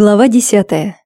Глава десятая.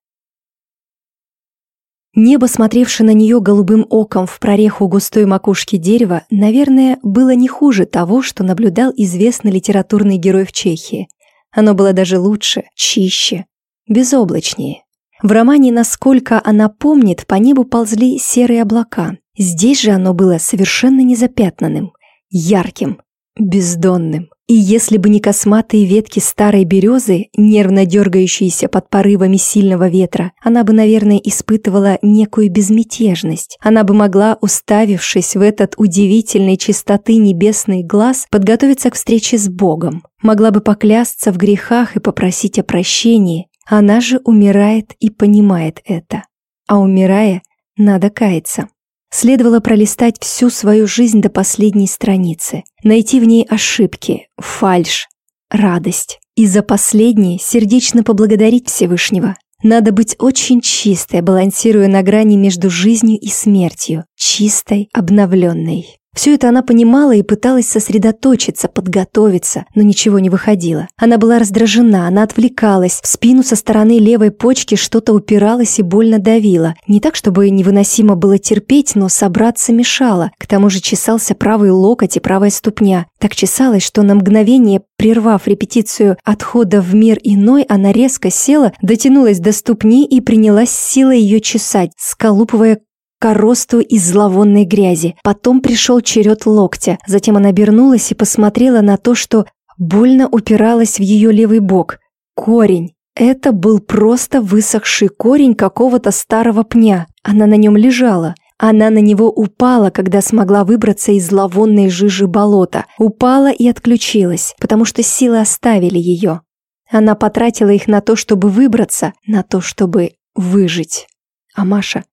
Небо, смотревшее на нее голубым оком в прореху густой макушки дерева, наверное, было не хуже того, что наблюдал известный литературный герой в Чехии. Оно было даже лучше, чище, безоблачнее. В романе «Насколько она помнит» по небу ползли серые облака. Здесь же оно было совершенно незапятнанным, ярким, бездонным. И если бы не косматые ветки старой березы, нервно дергающиеся под порывами сильного ветра, она бы, наверное, испытывала некую безмятежность. Она бы могла, уставившись в этот удивительной чистоты небесный глаз, подготовиться к встрече с Богом. Могла бы поклясться в грехах и попросить о прощении. Она же умирает и понимает это. А умирая, надо каяться. Следовало пролистать всю свою жизнь до последней страницы, найти в ней ошибки, фальшь, радость. И за последнее сердечно поблагодарить Всевышнего. Надо быть очень чистой, балансируя на грани между жизнью и смертью, чистой, обновленной. Все это она понимала и пыталась сосредоточиться, подготовиться, но ничего не выходило. Она была раздражена, она отвлекалась, в спину со стороны левой почки что-то упиралось и больно давило. Не так, чтобы невыносимо было терпеть, но собраться мешало. К тому же чесался правый локоть и правая ступня. Так чесалось, что на мгновение, прервав репетицию отхода в мир иной, она резко села, дотянулась до ступни и принялась силой ее чесать, сколупывая коросту из зловонной грязи. Потом пришел черед локтя. Затем она обернулась и посмотрела на то, что больно упиралось в ее левый бок. Корень. Это был просто высохший корень какого-то старого пня. Она на нем лежала. Она на него упала, когда смогла выбраться из зловонной жижи болота. Упала и отключилась, потому что силы оставили ее. Она потратила их на то, чтобы выбраться, на то, чтобы выжить. А Маша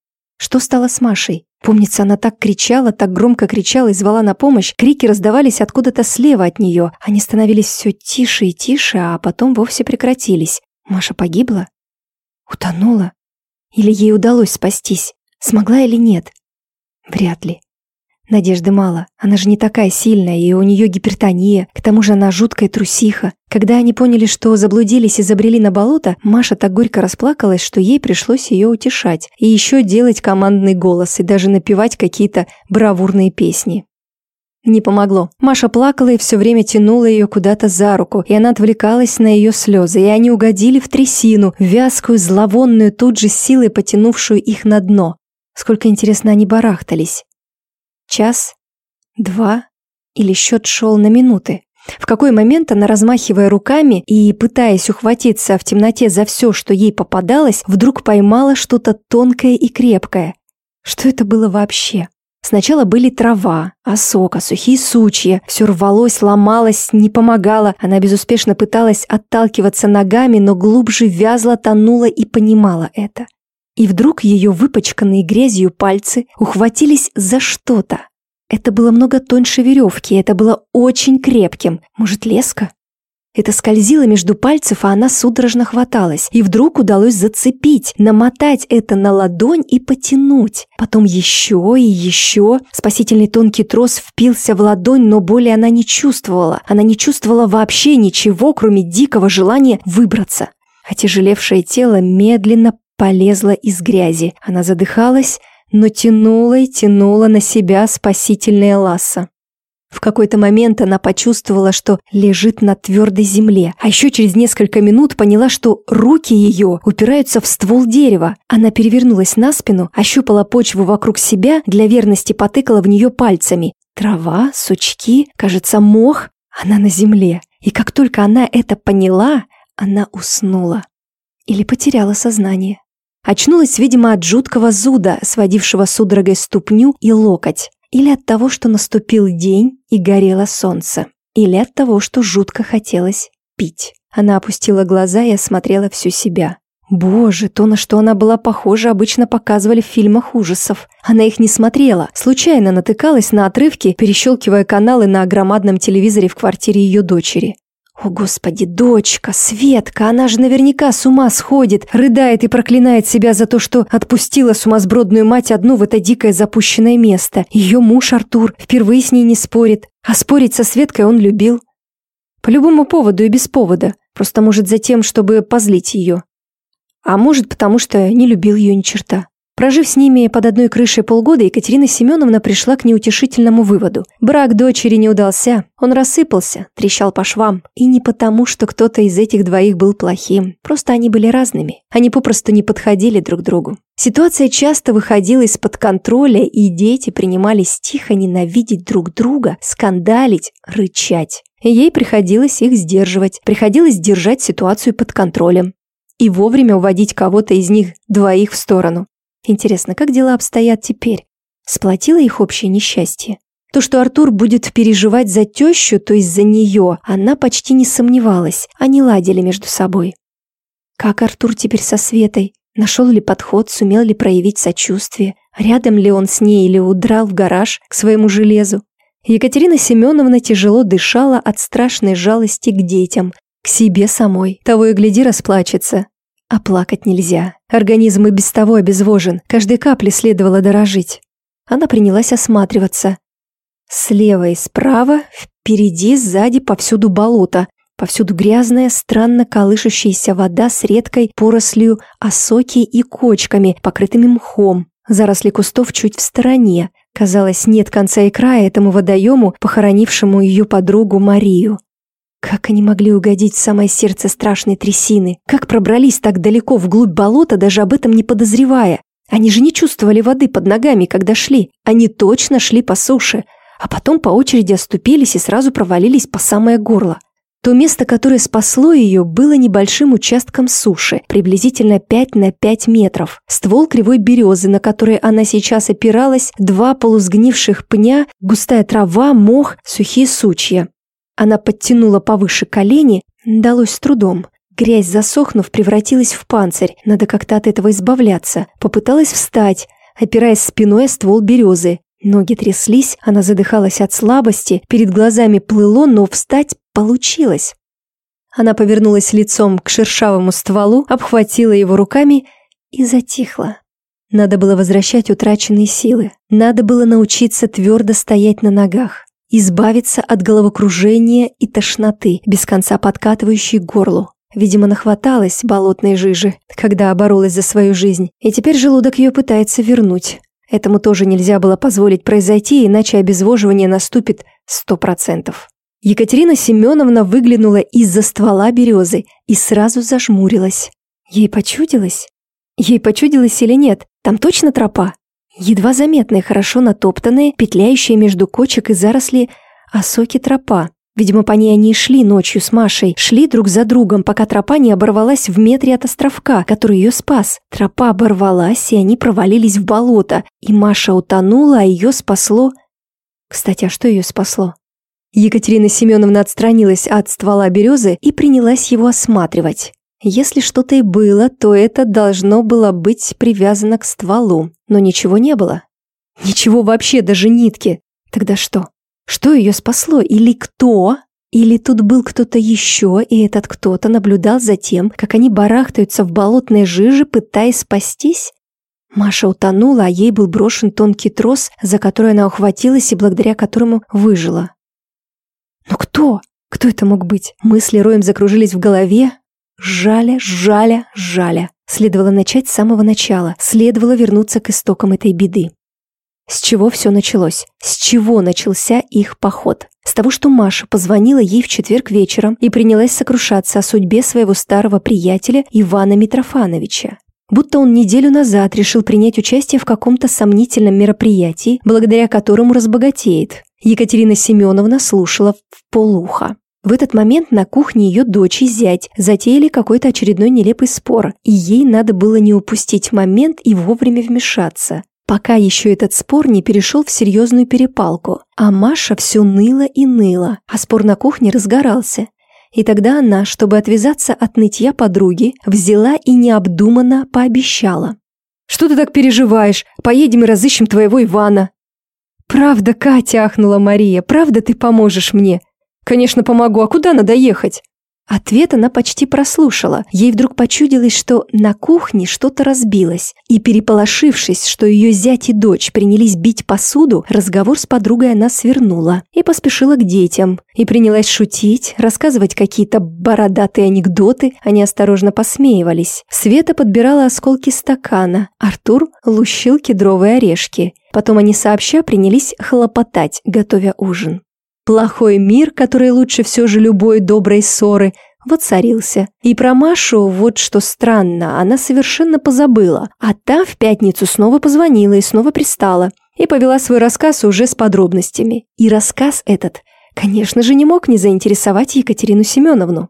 что стало с Машей? Помнится, она так кричала, так громко кричала и звала на помощь. Крики раздавались откуда-то слева от нее. Они становились все тише и тише, а потом вовсе прекратились. Маша погибла? Утонула? Или ей удалось спастись? Смогла или нет? Вряд ли. Надежды мало. Она же не такая сильная, и у нее гипертония. К тому же она жуткая трусиха. Когда они поняли, что заблудились и забрели на болото, Маша так горько расплакалась, что ей пришлось ее утешать. И еще делать командный голос, и даже напевать какие-то бравурные песни. Не помогло. Маша плакала и все время тянула ее куда-то за руку, и она отвлекалась на ее слезы, и они угодили в трясину, вязкую, зловонную, тут же силой потянувшую их на дно. Сколько, интересно, они барахтались. Час? Два? Или счет шел на минуты? В какой момент она, размахивая руками и пытаясь ухватиться в темноте за все, что ей попадалось, вдруг поймала что-то тонкое и крепкое. Что это было вообще? Сначала были трава, осока, сухие сучья. Все рвалось, ломалось, не помогало. Она безуспешно пыталась отталкиваться ногами, но глубже вязла, тонула и понимала это. И вдруг ее выпачканные грязью пальцы ухватились за что-то. Это было много тоньше веревки, это было очень крепким. Может, леска? Это скользило между пальцев, а она судорожно хваталась. И вдруг удалось зацепить, намотать это на ладонь и потянуть. Потом еще и еще. Спасительный тонкий трос впился в ладонь, но боли она не чувствовала. Она не чувствовала вообще ничего, кроме дикого желания выбраться. Отяжелевшее тело медленно полезла из грязи. Она задыхалась, но тянула и тянула на себя спасительное лассо. В какой-то момент она почувствовала, что лежит на твердой земле, а еще через несколько минут поняла, что руки ее упираются в ствол дерева. Она перевернулась на спину, ощупала почву вокруг себя, для верности потыкала в нее пальцами. Трава, сучки, кажется, мох. Она на земле. И как только она это поняла, она уснула. Или потеряла сознание. Очнулась, видимо, от жуткого зуда, сводившего судорогой ступню и локоть. Или от того, что наступил день и горело солнце. Или от того, что жутко хотелось пить. Она опустила глаза и осмотрела всю себя. Боже, то, на что она была похожа, обычно показывали в фильмах ужасов. Она их не смотрела, случайно натыкалась на отрывки, перещелкивая каналы на громадном телевизоре в квартире ее дочери. О, Господи, дочка, Светка, она же наверняка с ума сходит, рыдает и проклинает себя за то, что отпустила сумасбродную мать одну в это дикое запущенное место. Ее муж Артур впервые с ней не спорит, а спорить со Светкой он любил. По любому поводу и без повода, просто может за тем, чтобы позлить ее. А может, потому что не любил ее ни черта. Прожив с ними под одной крышей полгода, Екатерина Семеновна пришла к неутешительному выводу. Брак дочери не удался, он рассыпался, трещал по швам. И не потому, что кто-то из этих двоих был плохим, просто они были разными. Они попросту не подходили друг другу. Ситуация часто выходила из-под контроля, и дети принимались тихо ненавидеть друг друга, скандалить, рычать. И ей приходилось их сдерживать, приходилось держать ситуацию под контролем и вовремя уводить кого-то из них двоих в сторону. Интересно, как дела обстоят теперь? Сплотило их общее несчастье? То, что Артур будет переживать за тещу, то есть за нее, она почти не сомневалась. Они ладили между собой. Как Артур теперь со Светой? Нашел ли подход, сумел ли проявить сочувствие? Рядом ли он с ней или удрал в гараж к своему железу? Екатерина Семеновна тяжело дышала от страшной жалости к детям, к себе самой. Того и гляди расплачется. А плакать нельзя. Организм и без того обезвожен. Каждой капли следовало дорожить. Она принялась осматриваться. Слева и справа, впереди, сзади, повсюду болото. Повсюду грязная, странно колышущаяся вода с редкой порослью осоки и кочками, покрытыми мхом. Заросли кустов чуть в стороне. Казалось, нет конца и края этому водоему, похоронившему ее подругу Марию. Как они могли угодить в самое сердце страшной трясины? Как пробрались так далеко вглубь болота, даже об этом не подозревая? Они же не чувствовали воды под ногами, когда шли. Они точно шли по суше, а потом по очереди оступились и сразу провалились по самое горло. То место, которое спасло ее, было небольшим участком суши, приблизительно 5 на 5 метров. Ствол кривой березы, на которой она сейчас опиралась, два полусгнивших пня, густая трава, мох, сухие сучья. Она подтянула повыше колени, далось с трудом. Грязь, засохнув, превратилась в панцирь, надо как-то от этого избавляться. Попыталась встать, опираясь спиной о ствол березы. Ноги тряслись, она задыхалась от слабости, перед глазами плыло, но встать получилось. Она повернулась лицом к шершавому стволу, обхватила его руками и затихла. Надо было возвращать утраченные силы. Надо было научиться твердо стоять на ногах избавиться от головокружения и тошноты, без конца подкатывающей к горлу. Видимо, нахваталась болотной жижи, когда боролась за свою жизнь, и теперь желудок ее пытается вернуть. Этому тоже нельзя было позволить произойти, иначе обезвоживание наступит сто процентов. Екатерина Семеновна выглянула из-за ствола березы и сразу зажмурилась. Ей почудилось? Ей почудилось или нет? Там точно тропа? Едва заметные, хорошо натоптанные, петляющие между кочек и заросли осоки тропа. Видимо, по ней они и шли ночью с Машей, шли друг за другом, пока тропа не оборвалась в метре от островка, который ее спас. Тропа оборвалась, и они провалились в болото, и Маша утонула, а ее спасло... Кстати, а что ее спасло? Екатерина Семеновна отстранилась от ствола березы и принялась его осматривать. Если что-то и было, то это должно было быть привязано к стволу, но ничего не было. Ничего вообще, даже нитки. Тогда что? Что ее спасло? Или кто? Или тут был кто-то еще, и этот кто-то наблюдал за тем, как они барахтаются в болотной жиже, пытаясь спастись? Маша утонула, а ей был брошен тонкий трос, за который она ухватилась и благодаря которому выжила. Но кто? Кто это мог быть? Мысли роем закружились в голове, Жаля, жаля, жаля. Следовало начать с самого начала, следовало вернуться к истокам этой беды. С чего все началось? С чего начался их поход? С того, что Маша позвонила ей в четверг вечером и принялась сокрушаться о судьбе своего старого приятеля Ивана Митрофановича. Будто он неделю назад решил принять участие в каком-то сомнительном мероприятии, благодаря которому разбогатеет. Екатерина Семеновна слушала в полуха. В этот момент на кухне ее дочь и зять затеяли какой-то очередной нелепый спор, и ей надо было не упустить момент и вовремя вмешаться. Пока еще этот спор не перешел в серьезную перепалку, а Маша все ныла и ныла, а спор на кухне разгорался. И тогда она, чтобы отвязаться от нытья подруги, взяла и необдуманно пообещала. «Что ты так переживаешь? Поедем и разыщем твоего Ивана». «Правда, Катя», – ахнула Мария, – «правда ты поможешь мне? «Конечно, помогу. А куда надо ехать?» Ответ она почти прослушала. Ей вдруг почудилось, что на кухне что-то разбилось. И переполошившись, что ее зять и дочь принялись бить посуду, разговор с подругой она свернула и поспешила к детям. И принялась шутить, рассказывать какие-то бородатые анекдоты, они осторожно посмеивались. Света подбирала осколки стакана, Артур лущил кедровые орешки. Потом они сообща принялись хлопотать, готовя ужин. Плохой мир, который лучше все же любой доброй ссоры, воцарился. И про Машу вот что странно, она совершенно позабыла. А та в пятницу снова позвонила и снова пристала. И повела свой рассказ уже с подробностями. И рассказ этот, конечно же, не мог не заинтересовать Екатерину Семеновну.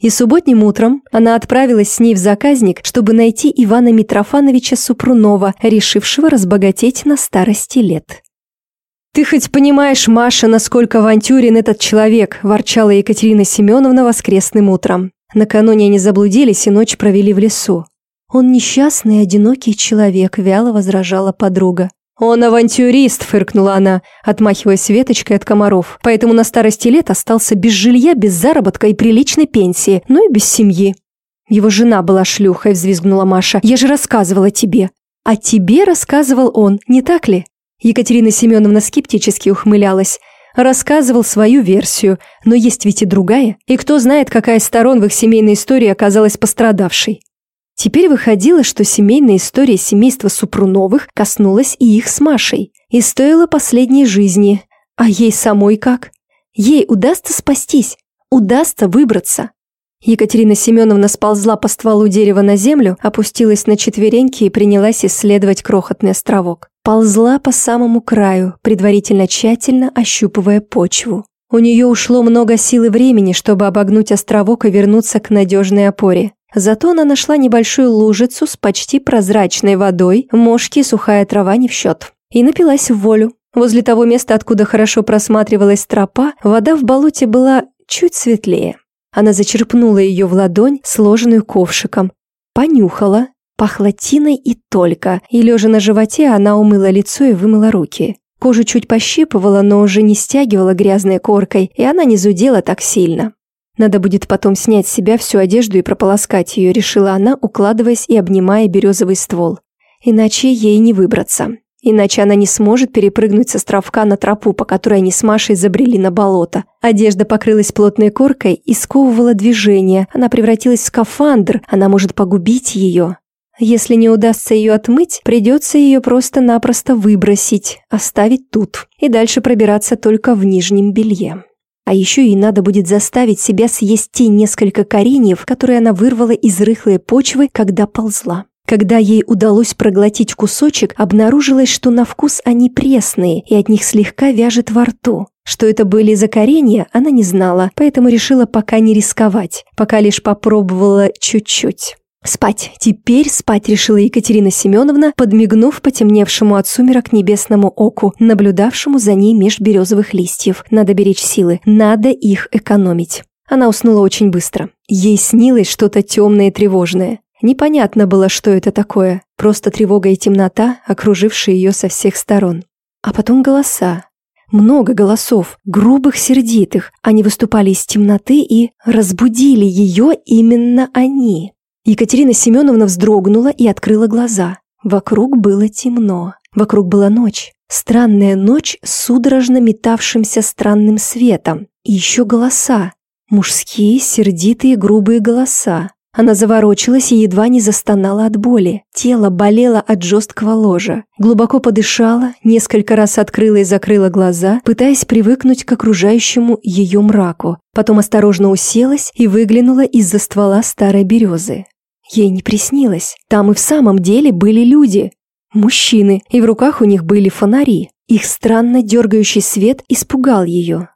И субботним утром она отправилась с ней в заказник, чтобы найти Ивана Митрофановича Супрунова, решившего разбогатеть на старости лет. «Ты хоть понимаешь, Маша, насколько авантюрен этот человек?» – ворчала Екатерина Семеновна воскресным утром. Накануне они заблудились и ночь провели в лесу. «Он несчастный, одинокий человек», – вяло возражала подруга. «Он авантюрист», – фыркнула она, отмахиваясь веточкой от комаров. «Поэтому на старости лет остался без жилья, без заработка и приличной пенсии, ну и без семьи». «Его жена была шлюхой», – взвизгнула Маша. «Я же рассказывала тебе». «А тебе рассказывал он, не так ли?» Екатерина Семеновна скептически ухмылялась. Рассказывал свою версию, но есть ведь и другая, и кто знает, какая из сторон в их семейной истории оказалась пострадавшей. Теперь выходило, что семейная история семейства Супруновых коснулась и их с Машей, и стоила последней жизни. А ей самой как? Ей удастся спастись, удастся выбраться. Екатерина Семеновна сползла по стволу дерева на землю, опустилась на четвереньки и принялась исследовать крохотный островок. Ползла по самому краю, предварительно тщательно ощупывая почву. У нее ушло много сил и времени, чтобы обогнуть островок и вернуться к надежной опоре. Зато она нашла небольшую лужицу с почти прозрачной водой, мошки и сухая трава не в счет. И напилась в волю. Возле того места, откуда хорошо просматривалась тропа, вода в болоте была чуть светлее. Она зачерпнула ее в ладонь, сложенную ковшиком. Понюхала, Пахло тиной и только, и лежа на животе она умыла лицо и вымыла руки. Кожу чуть пощипывала, но уже не стягивала грязной коркой, и она не зудела так сильно. Надо будет потом снять с себя всю одежду и прополоскать ее, решила она, укладываясь и обнимая березовый ствол. Иначе ей не выбраться. Иначе она не сможет перепрыгнуть с островка на тропу, по которой они с Машей забрели на болото. Одежда покрылась плотной коркой и сковывала движение. Она превратилась в скафандр, она может погубить ее. Если не удастся ее отмыть, придется ее просто-напросто выбросить, оставить тут и дальше пробираться только в нижнем белье. А еще ей надо будет заставить себя съесть те несколько кореньев, которые она вырвала из рыхлой почвы, когда ползла. Когда ей удалось проглотить кусочек, обнаружилось, что на вкус они пресные и от них слегка вяжет во рту. Что это были за коренья, она не знала, поэтому решила пока не рисковать, пока лишь попробовала чуть-чуть. Спать, теперь спать решила Екатерина Семеновна, подмигнув потемневшему от сумерок небесному оку, наблюдавшему за ней меж березовых листьев. Надо беречь силы, надо их экономить. Она уснула очень быстро. Ей снилось что-то темное и тревожное. Непонятно было, что это такое. Просто тревога и темнота, окружившие ее со всех сторон. А потом голоса. Много голосов, грубых, сердитых. Они выступали из темноты и разбудили ее именно они. Екатерина Семеновна вздрогнула и открыла глаза. Вокруг было темно. Вокруг была ночь. Странная ночь с судорожно метавшимся странным светом. И еще голоса. Мужские, сердитые, грубые голоса. Она заворочилась и едва не застонала от боли. Тело болело от жесткого ложа. Глубоко подышала, несколько раз открыла и закрыла глаза, пытаясь привыкнуть к окружающему ее мраку. Потом осторожно уселась и выглянула из-за ствола старой березы. Ей не приснилось. Там и в самом деле были люди. Мужчины, и в руках у них были фонари. Их странно дергающий свет испугал ее.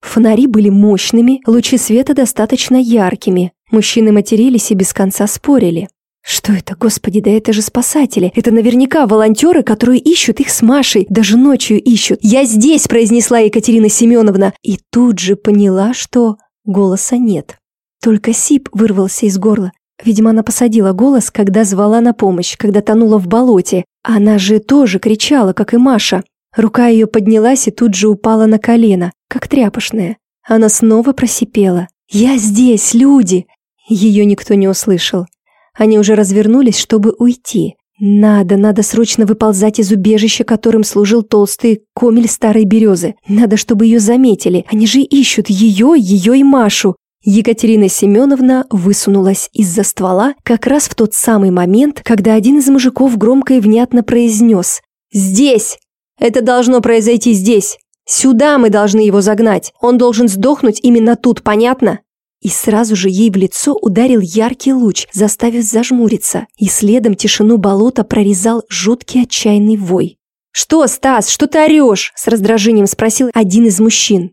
Фонари были мощными, лучи света достаточно яркими. Мужчины матерились и без конца спорили. Что это, господи, да это же спасатели. Это наверняка волонтеры, которые ищут их с Машей, даже ночью ищут. «Я здесь!» – произнесла Екатерина Семеновна. И тут же поняла, что голоса нет. Только сип вырвался из горла. Видимо, она посадила голос, когда звала на помощь, когда тонула в болоте. Она же тоже кричала, как и Маша. Рука ее поднялась и тут же упала на колено, как тряпошная. Она снова просипела. «Я здесь, люди!» Ее никто не услышал. Они уже развернулись, чтобы уйти. Надо, надо срочно выползать из убежища, которым служил толстый комель старой березы. Надо, чтобы ее заметили. Они же ищут ее, ее и Машу. Екатерина Семеновна высунулась из-за ствола как раз в тот самый момент, когда один из мужиков громко и внятно произнес «Здесь! Это должно произойти здесь! Сюда мы должны его загнать! Он должен сдохнуть именно тут, понятно?» И сразу же ей в лицо ударил яркий луч, заставив зажмуриться, и следом тишину болота прорезал жуткий отчаянный вой. «Что, Стас, что ты орешь?» – с раздражением спросил один из мужчин.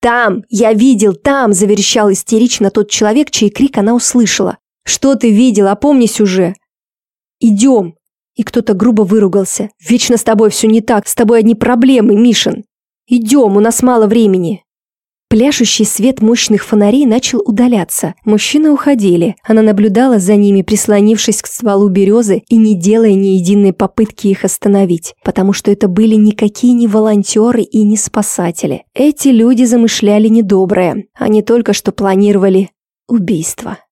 «Там! Я видел, там!» – заверещал истерично тот человек, чей крик она услышала. «Что ты видел? Опомнись уже!» «Идем!» И кто-то грубо выругался. «Вечно с тобой все не так, с тобой одни проблемы, Мишин!» «Идем, у нас мало времени!» Пляшущий свет мощных фонарей начал удаляться. Мужчины уходили. Она наблюдала за ними, прислонившись к стволу березы и не делая ни единой попытки их остановить, потому что это были никакие не волонтеры и не спасатели. Эти люди замышляли недоброе. Они только что планировали убийство.